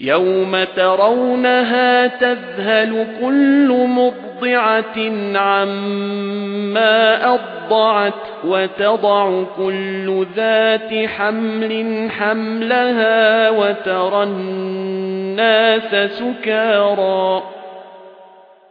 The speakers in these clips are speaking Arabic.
يوم ترونها تذهل كل مرضعة عما أرضعت وتضع كل ذات حمل حملها وترى الناس سكارى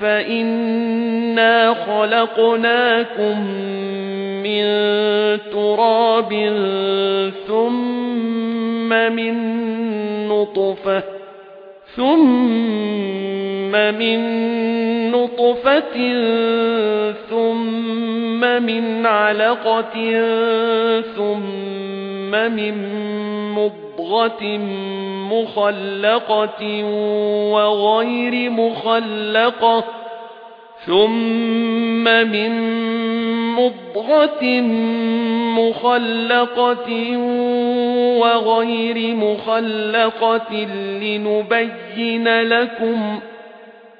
فإنا خلقناكم من تراب ثم من نطفة ثم من نطفة ثم من علقة ثم من مضغة مخلقة وغير مخلقة ثم من مضغة مخلقة وغير مخلقة لنبين لكم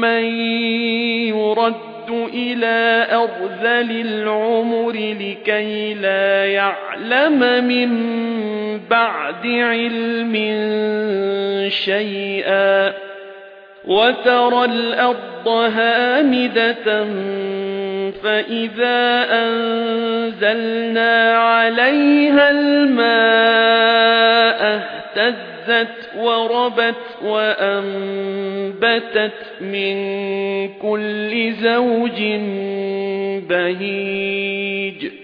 من يرد إلى أرذل العمر لكي لا يعلم من بعد علم شيئا وترى الأرض هامدة فإذا أنزلنا عليها الماء اهتزت وربت وأنبتت من كل زوج بهيج.